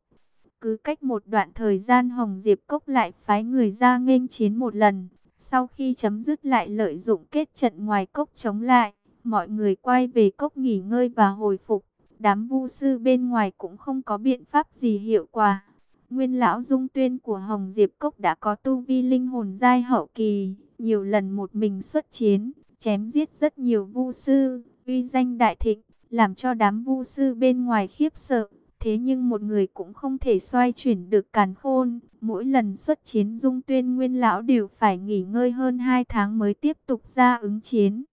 Cứ cách một đoạn thời gian Hồng Diệp Cốc lại phái người ra nghênh chiến một lần. Sau khi chấm dứt lại lợi dụng kết trận ngoài cốc chống lại, mọi người quay về cốc nghỉ ngơi và hồi phục. Đám vu sư bên ngoài cũng không có biện pháp gì hiệu quả. Nguyên lão dung tuyên của Hồng Diệp Cốc đã có tu vi linh hồn giai hậu kỳ, nhiều lần một mình xuất chiến, chém giết rất nhiều vu sư, uy danh đại thịnh, làm cho đám vu sư bên ngoài khiếp sợ. Thế nhưng một người cũng không thể xoay chuyển được càn khôn. Mỗi lần xuất chiến dung tuyên nguyên lão đều phải nghỉ ngơi hơn 2 tháng mới tiếp tục ra ứng chiến.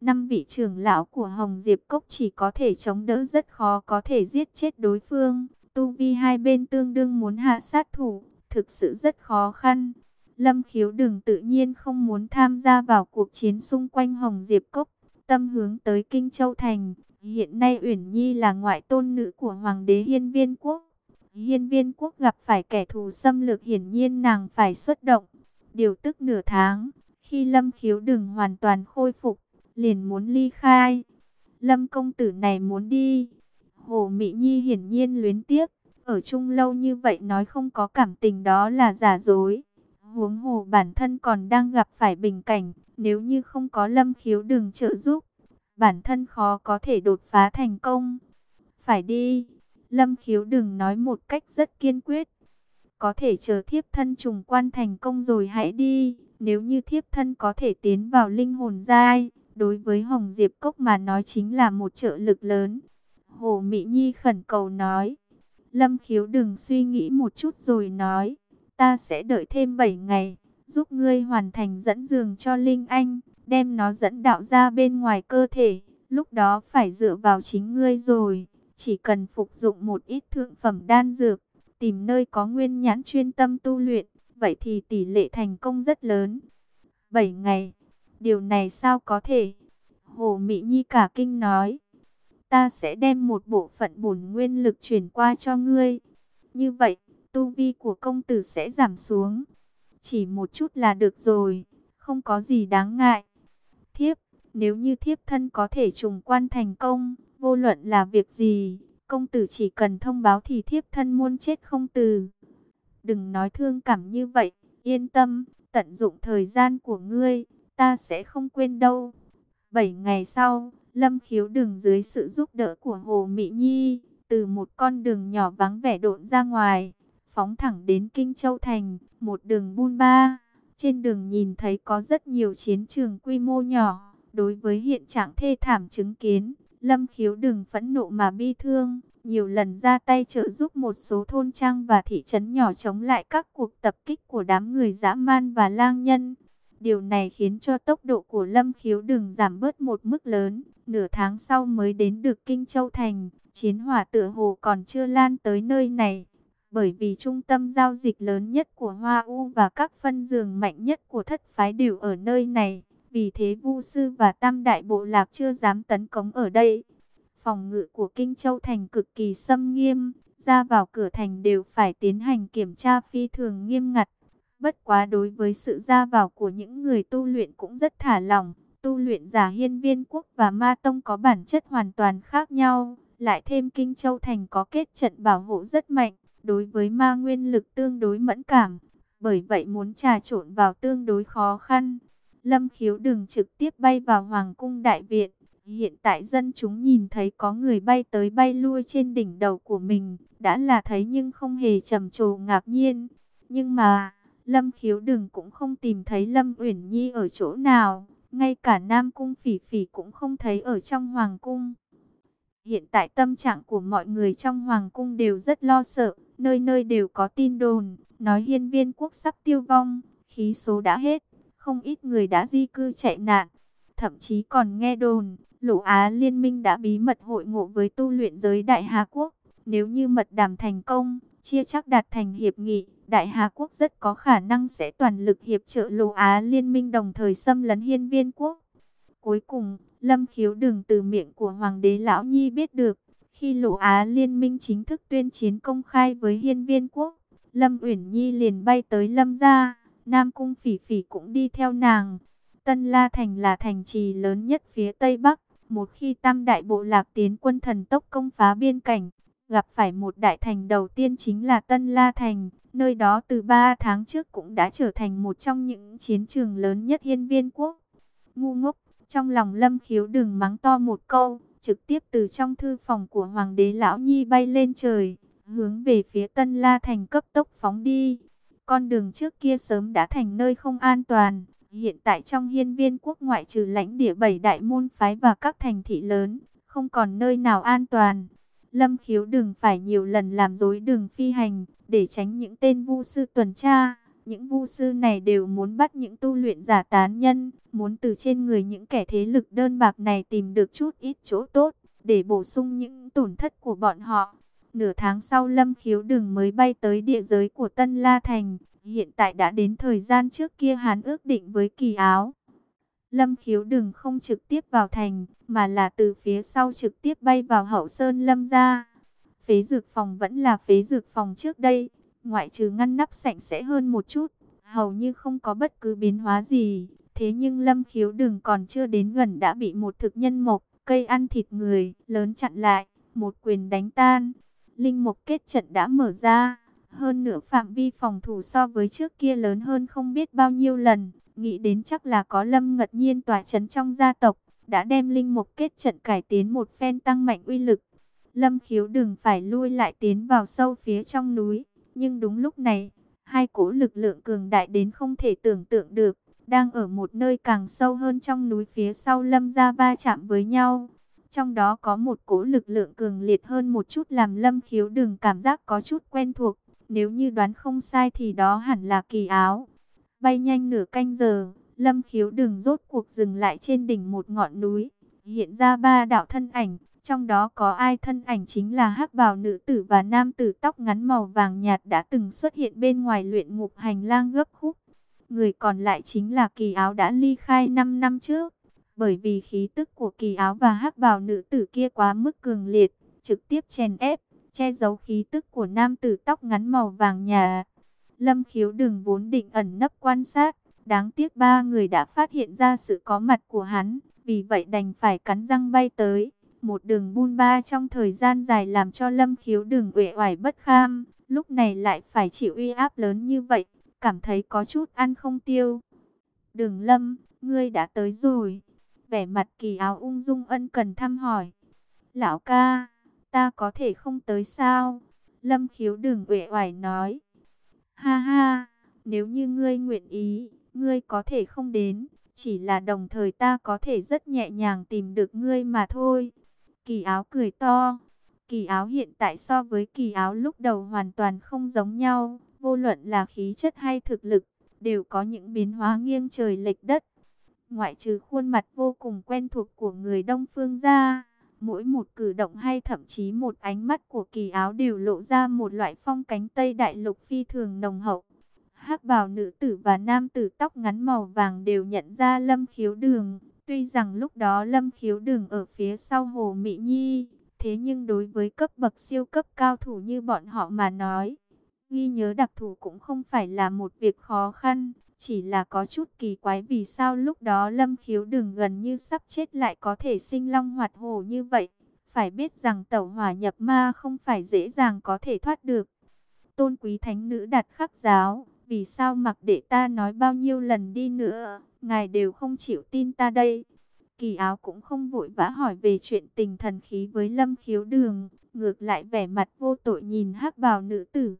Năm vị trưởng lão của Hồng Diệp Cốc chỉ có thể chống đỡ rất khó có thể giết chết đối phương. Tu vi hai bên tương đương muốn hạ sát thủ, thực sự rất khó khăn. Lâm khiếu đừng tự nhiên không muốn tham gia vào cuộc chiến xung quanh Hồng Diệp Cốc, tâm hướng tới Kinh Châu Thành. Hiện nay Uyển Nhi là ngoại tôn nữ của Hoàng đế Hiên Viên Quốc. Hiên Viên Quốc gặp phải kẻ thù xâm lược hiển nhiên nàng phải xuất động. Điều tức nửa tháng, khi Lâm Khiếu đừng hoàn toàn khôi phục, liền muốn ly khai. Lâm công tử này muốn đi. Hồ Mỹ Nhi hiển nhiên luyến tiếc, ở chung lâu như vậy nói không có cảm tình đó là giả dối. Huống hồ bản thân còn đang gặp phải bình cảnh, nếu như không có Lâm Khiếu Đường trợ giúp, bản thân khó có thể đột phá thành công. Phải đi, Lâm Khiếu Đường nói một cách rất kiên quyết. Có thể chờ thiếp thân trùng quan thành công rồi hãy đi, nếu như thiếp thân có thể tiến vào linh hồn giai, đối với Hồng Diệp Cốc mà nói chính là một trợ lực lớn. Hồ Mỹ Nhi khẩn cầu nói, Lâm Khiếu Đường suy nghĩ một chút rồi nói, ta sẽ đợi thêm 7 ngày, giúp ngươi hoàn thành dẫn giường cho Linh Anh đem nó dẫn đạo ra bên ngoài cơ thể, lúc đó phải dựa vào chính ngươi rồi, chỉ cần phục dụng một ít thượng phẩm đan dược, tìm nơi có nguyên nhãn chuyên tâm tu luyện, vậy thì tỷ lệ thành công rất lớn. 7 ngày, điều này sao có thể? Hồ Mỹ Nhi cả kinh nói, ta sẽ đem một bộ phận bổn nguyên lực chuyển qua cho ngươi. Như vậy, tu vi của công tử sẽ giảm xuống. Chỉ một chút là được rồi, không có gì đáng ngại thiếp. Nếu như thiếp thân có thể trùng quan thành công, vô luận là việc gì, công tử chỉ cần thông báo thì thiếp thân muôn chết không từ. Đừng nói thương cảm như vậy, yên tâm, tận dụng thời gian của ngươi, ta sẽ không quên đâu. Bảy ngày sau, Lâm Khiếu đường dưới sự giúp đỡ của Hồ Mỹ Nhi, từ một con đường nhỏ vắng vẻ độn ra ngoài, phóng thẳng đến Kinh Châu Thành, một đường buôn ba. Trên đường nhìn thấy có rất nhiều chiến trường quy mô nhỏ. Đối với hiện trạng thê thảm chứng kiến, Lâm Khiếu đừng phẫn nộ mà bi thương. Nhiều lần ra tay trợ giúp một số thôn trang và thị trấn nhỏ chống lại các cuộc tập kích của đám người dã man và lang nhân. Điều này khiến cho tốc độ của Lâm Khiếu đừng giảm bớt một mức lớn. Nửa tháng sau mới đến được Kinh Châu Thành, chiến hỏa tựa hồ còn chưa lan tới nơi này bởi vì trung tâm giao dịch lớn nhất của Hoa U và các phân giường mạnh nhất của thất phái đều ở nơi này. Vì thế Vu sư và Tam đại bộ lạc chưa dám tấn công ở đây. Phòng ngự của Kinh Châu thành cực kỳ xâm nghiêm, ra vào cửa thành đều phải tiến hành kiểm tra phi thường nghiêm ngặt. Bất quá đối với sự ra vào của những người tu luyện cũng rất thả lỏng. Tu luyện giả hiên viên quốc và ma tông có bản chất hoàn toàn khác nhau. Lại thêm Kinh Châu Thành có kết trận bảo hộ rất mạnh. Đối với ma nguyên lực tương đối mẫn cảm. Bởi vậy muốn trà trộn vào tương đối khó khăn. Lâm khiếu đừng trực tiếp bay vào Hoàng cung Đại Viện. Hiện tại dân chúng nhìn thấy có người bay tới bay lui trên đỉnh đầu của mình. Đã là thấy nhưng không hề trầm trồ ngạc nhiên. Nhưng mà, Lâm khiếu đừng cũng không tìm thấy Lâm Uyển Nhi ở chỗ nào. Ngay cả Nam Cung Phỉ Phỉ cũng không thấy ở trong Hoàng Cung. Hiện tại tâm trạng của mọi người trong Hoàng Cung đều rất lo sợ. Nơi nơi đều có tin đồn, nói hiên viên quốc sắp tiêu vong, khí số đã hết. Không ít người đã di cư chạy nạn. Thậm chí còn nghe đồn, Lỗ Á Liên minh đã bí mật hội ngộ với tu luyện giới Đại Hà Quốc. Nếu như mật đàm thành công, chia chắc đạt thành hiệp nghị, Đại Hà Quốc rất có khả năng sẽ toàn lực hiệp trợ Lỗ Á Liên minh đồng thời xâm lấn hiên viên quốc. Cuối cùng, Lâm Khiếu đường từ miệng của Hoàng đế Lão Nhi biết được, khi Lỗ Á Liên minh chính thức tuyên chiến công khai với hiên viên quốc, Lâm Uyển Nhi liền bay tới Lâm gia, Nam Cung Phỉ Phỉ cũng đi theo nàng. Tân La Thành là thành trì lớn nhất phía Tây Bắc, một khi tam đại bộ lạc tiến quân thần tốc công phá biên cảnh, gặp phải một đại thành đầu tiên chính là Tân La Thành, nơi đó từ 3 tháng trước cũng đã trở thành một trong những chiến trường lớn nhất hiên viên quốc. Ngu ngốc, trong lòng lâm khiếu đừng mắng to một câu, trực tiếp từ trong thư phòng của Hoàng đế Lão Nhi bay lên trời, hướng về phía Tân La Thành cấp tốc phóng đi. Con đường trước kia sớm đã thành nơi không an toàn, hiện tại trong hiên viên quốc ngoại trừ lãnh địa bảy đại môn phái và các thành thị lớn, không còn nơi nào an toàn. Lâm khiếu đừng phải nhiều lần làm dối đường phi hành, để tránh những tên vu sư tuần tra. Những vu sư này đều muốn bắt những tu luyện giả tán nhân, muốn từ trên người những kẻ thế lực đơn bạc này tìm được chút ít chỗ tốt, để bổ sung những tổn thất của bọn họ. Nửa tháng sau Lâm Khiếu đường mới bay tới địa giới của Tân La Thành, hiện tại đã đến thời gian trước kia hắn ước định với kỳ áo. Lâm Khiếu đường không trực tiếp vào thành, mà là từ phía sau trực tiếp bay vào hậu sơn Lâm ra. Phế dược phòng vẫn là phế dược phòng trước đây, ngoại trừ ngăn nắp sạch sẽ hơn một chút, hầu như không có bất cứ biến hóa gì. Thế nhưng Lâm Khiếu đường còn chưa đến gần đã bị một thực nhân mộc, cây ăn thịt người, lớn chặn lại, một quyền đánh tan. Linh mục kết trận đã mở ra, hơn nửa phạm vi phòng thủ so với trước kia lớn hơn không biết bao nhiêu lần. Nghĩ đến chắc là có Lâm Ngật Nhiên tỏa chấn trong gia tộc, đã đem linh mục kết trận cải tiến một phen tăng mạnh uy lực. Lâm khiếu đừng phải lui lại tiến vào sâu phía trong núi, nhưng đúng lúc này, hai cỗ lực lượng cường đại đến không thể tưởng tượng được, đang ở một nơi càng sâu hơn trong núi phía sau Lâm Gia va chạm với nhau. Trong đó có một cỗ lực lượng cường liệt hơn một chút làm lâm khiếu đừng cảm giác có chút quen thuộc. Nếu như đoán không sai thì đó hẳn là kỳ áo. Bay nhanh nửa canh giờ, lâm khiếu đừng rốt cuộc dừng lại trên đỉnh một ngọn núi. Hiện ra ba đạo thân ảnh, trong đó có ai thân ảnh chính là hắc bào nữ tử và nam tử tóc ngắn màu vàng nhạt đã từng xuất hiện bên ngoài luyện ngục hành lang gấp khúc. Người còn lại chính là kỳ áo đã ly khai 5 năm trước bởi vì khí tức của kỳ áo và hắc bào nữ tử kia quá mức cường liệt, trực tiếp chèn ép, che giấu khí tức của nam tử tóc ngắn màu vàng nhà. Lâm khiếu đường vốn định ẩn nấp quan sát, đáng tiếc ba người đã phát hiện ra sự có mặt của hắn, vì vậy đành phải cắn răng bay tới. Một đường buôn ba trong thời gian dài làm cho lâm khiếu đường uể oải bất kham, lúc này lại phải chịu uy áp lớn như vậy, cảm thấy có chút ăn không tiêu. Đường lâm, ngươi đã tới rồi vẻ mặt kỳ áo ung dung ân cần thăm hỏi. Lão ca, ta có thể không tới sao? Lâm khiếu đường uể oải nói. Ha ha, nếu như ngươi nguyện ý, ngươi có thể không đến. Chỉ là đồng thời ta có thể rất nhẹ nhàng tìm được ngươi mà thôi. Kỳ áo cười to. Kỳ áo hiện tại so với kỳ áo lúc đầu hoàn toàn không giống nhau. Vô luận là khí chất hay thực lực, đều có những biến hóa nghiêng trời lệch đất ngoại trừ khuôn mặt vô cùng quen thuộc của người Đông Phương ra, mỗi một cử động hay thậm chí một ánh mắt của kỳ áo đều lộ ra một loại phong cánh Tây Đại Lục phi thường nồng hậu. hắc bào nữ tử và nam tử tóc ngắn màu vàng đều nhận ra Lâm Khiếu Đường. Tuy rằng lúc đó Lâm Khiếu Đường ở phía sau Hồ Mỹ Nhi, thế nhưng đối với cấp bậc siêu cấp cao thủ như bọn họ mà nói, ghi nhớ đặc thù cũng không phải là một việc khó khăn, chỉ là có chút kỳ quái vì sao lúc đó Lâm Khiếu Đường gần như sắp chết lại có thể sinh long hoạt hồ như vậy. Phải biết rằng tẩu hỏa nhập ma không phải dễ dàng có thể thoát được. Tôn quý thánh nữ đặt khắc giáo, vì sao mặc để ta nói bao nhiêu lần đi nữa, ngài đều không chịu tin ta đây. Kỳ áo cũng không vội vã hỏi về chuyện tình thần khí với lâm khiếu đường, ngược lại vẻ mặt vô tội nhìn hắc bào nữ tử.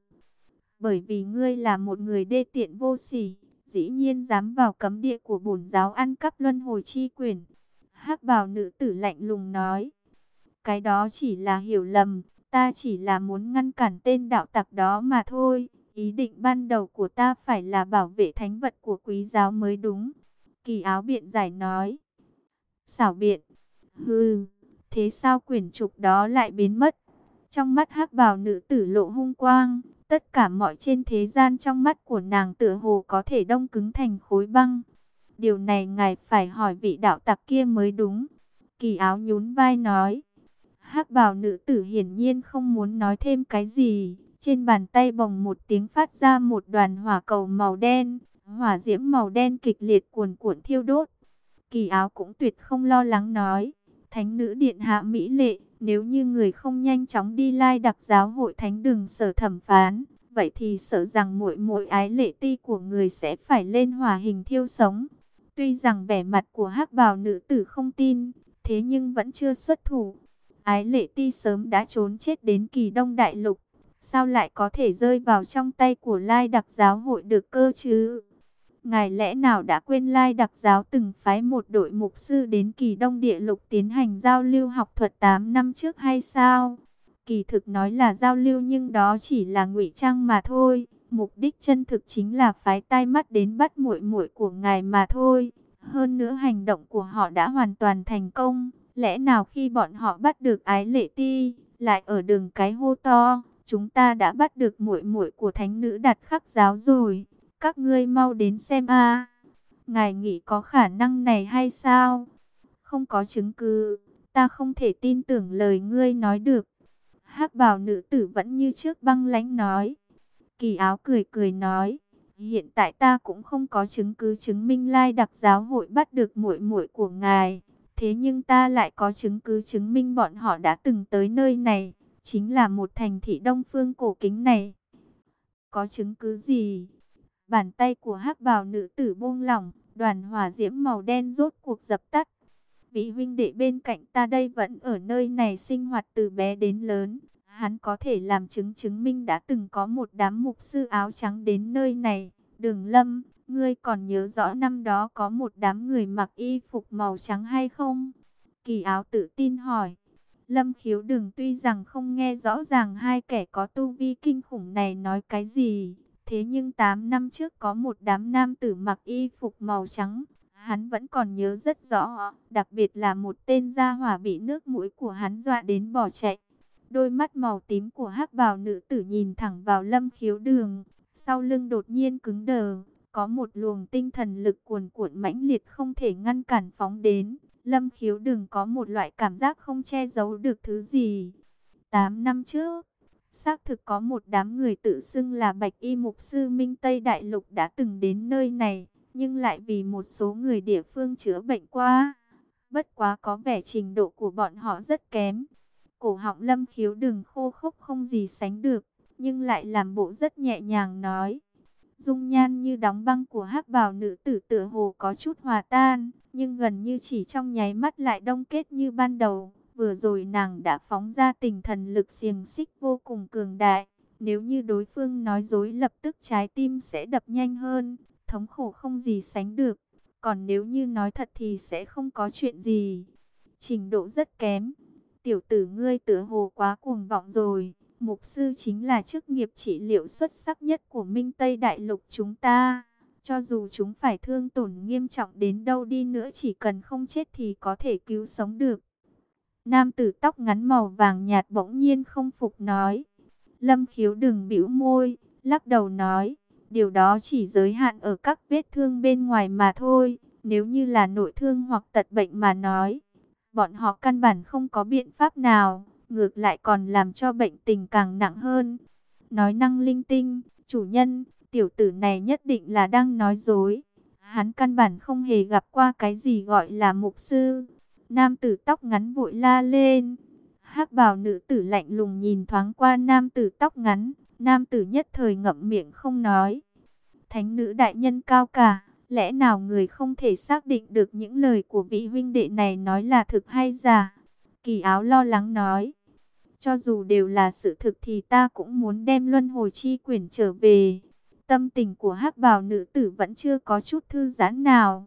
Bởi vì ngươi là một người đê tiện vô sỉ, dĩ nhiên dám vào cấm địa của bổn giáo ăn cắp luân hồi chi quyền. hắc bào nữ tử lạnh lùng nói, cái đó chỉ là hiểu lầm, ta chỉ là muốn ngăn cản tên đạo tặc đó mà thôi. Ý định ban đầu của ta phải là bảo vệ thánh vật của quý giáo mới đúng. Kỳ áo biện giải nói. Xảo biện. Hừ, thế sao quyển trục đó lại biến mất? Trong mắt hắc bào nữ tử lộ hung quang, tất cả mọi trên thế gian trong mắt của nàng tựa hồ có thể đông cứng thành khối băng. Điều này ngài phải hỏi vị đạo tặc kia mới đúng. Kỳ áo nhún vai nói. hắc bào nữ tử hiển nhiên không muốn nói thêm cái gì, trên bàn tay bồng một tiếng phát ra một đoàn hỏa cầu màu đen, hỏa diễm màu đen kịch liệt cuồn cuộn thiêu đốt. Kỳ áo cũng tuyệt không lo lắng nói, thánh nữ điện hạ Mỹ lệ, nếu như người không nhanh chóng đi lai đặc giáo hội thánh đường sở thẩm phán, vậy thì sợ rằng mỗi mỗi ái lệ ti của người sẽ phải lên hỏa hình thiêu sống. Tuy rằng vẻ mặt của hắc bào nữ tử không tin, thế nhưng vẫn chưa xuất thủ. Ái lệ ti sớm đã trốn chết đến kỳ đông đại lục, Sao lại có thể rơi vào trong tay của Lai Đặc Giáo hội được cơ chứ? Ngài lẽ nào đã quên Lai Đặc Giáo từng phái một đội mục sư đến kỳ đông địa lục tiến hành giao lưu học thuật 8 năm trước hay sao? Kỳ thực nói là giao lưu nhưng đó chỉ là ngụy trang mà thôi. Mục đích chân thực chính là phái tai mắt đến bắt muội muội của ngài mà thôi. Hơn nữa hành động của họ đã hoàn toàn thành công. Lẽ nào khi bọn họ bắt được ái lệ ti, lại ở đường cái hô to, chúng ta đã bắt được muội muội của thánh nữ đặt khắc giáo rồi, các ngươi mau đến xem a. Ngài nghĩ có khả năng này hay sao? Không có chứng cứ, ta không thể tin tưởng lời ngươi nói được. Hắc bào nữ tử vẫn như trước băng lãnh nói. Kỳ áo cười cười nói, hiện tại ta cũng không có chứng cứ chứng minh lai đặc giáo hội bắt được muội muội của ngài. Thế nhưng ta lại có chứng cứ chứng minh bọn họ đã từng tới nơi này chính là một thành thị đông phương cổ kính này. Có chứng cứ gì? Bàn tay của hắc bào nữ tử buông lỏng, đoàn hỏa diễm màu đen rốt cuộc dập tắt. Vị huynh đệ bên cạnh ta đây vẫn ở nơi này sinh hoạt từ bé đến lớn. Hắn có thể làm chứng chứng minh đã từng có một đám mục sư áo trắng đến nơi này. Đường lâm, ngươi còn nhớ rõ năm đó có một đám người mặc y phục màu trắng hay không? Kỳ áo tự tin hỏi. Lâm khiếu đừng tuy rằng không nghe rõ ràng hai kẻ có tu vi kinh khủng này nói cái gì. Thế nhưng 8 năm trước có một đám nam tử mặc y phục màu trắng. Hắn vẫn còn nhớ rất rõ. Đặc biệt là một tên gia hỏa bị nước mũi của hắn dọa đến bỏ chạy. Đôi mắt màu tím của hắc bào nữ tử nhìn thẳng vào lâm khiếu đường. Sau lưng đột nhiên cứng đờ. Có một luồng tinh thần lực cuồn cuộn mãnh liệt không thể ngăn cản phóng đến Lâm khiếu đừng có một loại cảm giác không che giấu được thứ gì. Tám năm trước, xác thực có một đám người tự xưng là Bạch Y Mục Sư Minh Tây Đại Lục đã từng đến nơi này, nhưng lại vì một số người địa phương chữa bệnh qua. Bất quá có vẻ trình độ của bọn họ rất kém. Cổ họng lâm khiếu đừng khô khốc không gì sánh được, nhưng lại làm bộ rất nhẹ nhàng nói. Dung nhan như đóng băng của hắc bào nữ tử tựa hồ có chút hòa tan, nhưng gần như chỉ trong nháy mắt lại đông kết như ban đầu. Vừa rồi nàng đã phóng ra tình thần lực xiềng xích vô cùng cường đại. Nếu như đối phương nói dối lập tức trái tim sẽ đập nhanh hơn, thống khổ không gì sánh được. Còn nếu như nói thật thì sẽ không có chuyện gì. Trình độ rất kém. Tiểu tử ngươi tựa hồ quá cuồng vọng rồi. Mục sư chính là chức nghiệp trị liệu xuất sắc nhất của Minh Tây Đại Lục chúng ta. Cho dù chúng phải thương tổn nghiêm trọng đến đâu đi nữa chỉ cần không chết thì có thể cứu sống được. Nam tử tóc ngắn màu vàng nhạt bỗng nhiên không phục nói. Lâm khiếu đừng bĩu môi, lắc đầu nói. Điều đó chỉ giới hạn ở các vết thương bên ngoài mà thôi. Nếu như là nội thương hoặc tật bệnh mà nói, bọn họ căn bản không có biện pháp nào, ngược lại còn làm cho bệnh tình càng nặng hơn. Nói năng linh tinh, chủ nhân, tiểu tử này nhất định là đang nói dối. Hắn căn bản không hề gặp qua cái gì gọi là mục sư. Nam tử tóc ngắn vội la lên. hắc bào nữ tử lạnh lùng nhìn thoáng qua nam tử tóc ngắn. Nam tử nhất thời ngậm miệng không nói. Thánh nữ đại nhân cao cả. Lẽ nào người không thể xác định được những lời của vị huynh đệ này nói là thực hay giả? Kỳ áo lo lắng nói. Cho dù đều là sự thực thì ta cũng muốn đem luân hồi chi quyển trở về. Tâm tình của hắc bào nữ tử vẫn chưa có chút thư giãn nào.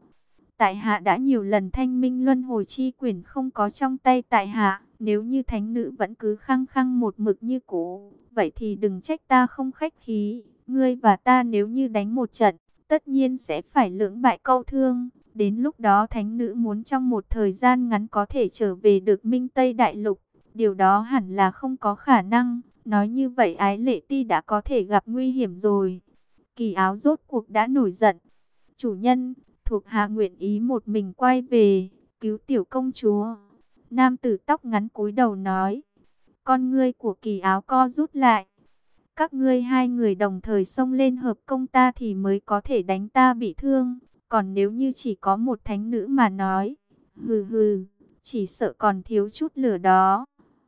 Tại hạ đã nhiều lần thanh minh luân hồi chi quyển không có trong tay tại hạ. Nếu như thánh nữ vẫn cứ khăng khăng một mực như cũ, vậy thì đừng trách ta không khách khí. Ngươi và ta nếu như đánh một trận, tất nhiên sẽ phải lưỡng bại câu thương. Đến lúc đó thánh nữ muốn trong một thời gian ngắn có thể trở về được Minh Tây Đại Lục. Điều đó hẳn là không có khả năng. Nói như vậy ái lệ ti đã có thể gặp nguy hiểm rồi. Kỳ áo rốt cuộc đã nổi giận. Chủ nhân, thuộc hạ nguyện ý một mình quay về, cứu tiểu công chúa. Nam tử tóc ngắn cúi đầu nói. Con ngươi của kỳ áo co rút lại. Các ngươi hai người đồng thời xông lên hợp công ta thì mới có thể đánh ta bị thương. Còn nếu như chỉ có một thánh nữ mà nói, hừ hừ, chỉ sợ còn thiếu chút lửa đó.